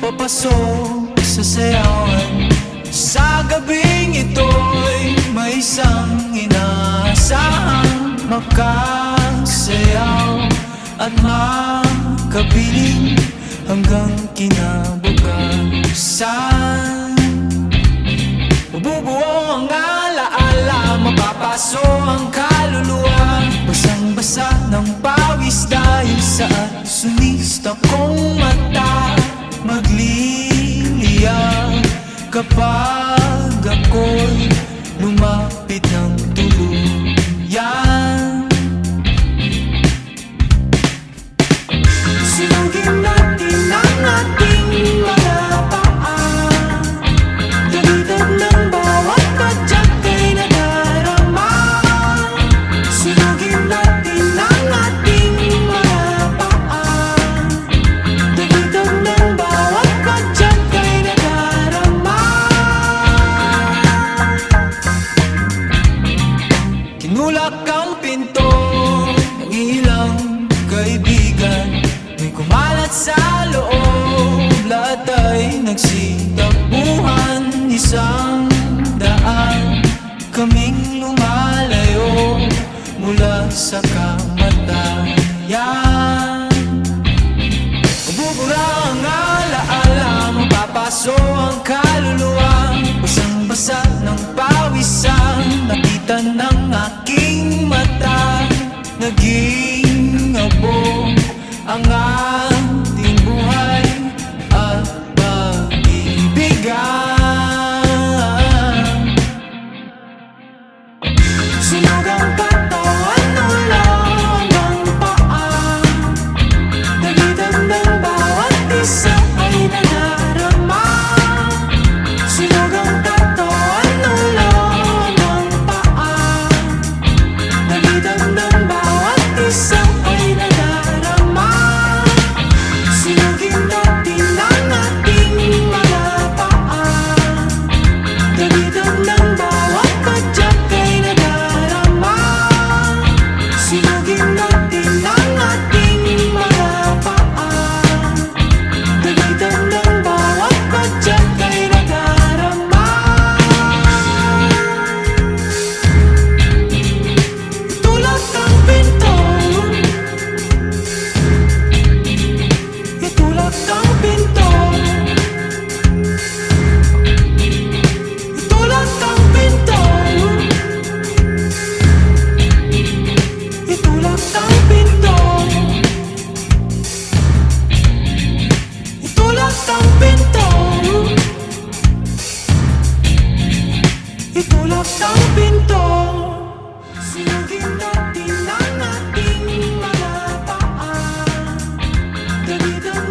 papasok sa sayawan. Sa gabing ito'y may isang inaasahang Makasayaw at makapiling hanggang kinabukasan. Mabubuo ang alaala, mapapaso ang kaluluwa Basang-basa ng pawis dahil sa sunista kong mata. Magliliyang kapag ako'y lumapit ng Kinulak ang pinto ng ilang kaibigan May kumalat sa loob. Lahat ay nagsitakbuhan Isang daan Kaming lumalayo Mula sa kamatayan. Mabubura ang alaala Mapapaso ang kaluluwa Natin ang ating mga paa. Dali-dali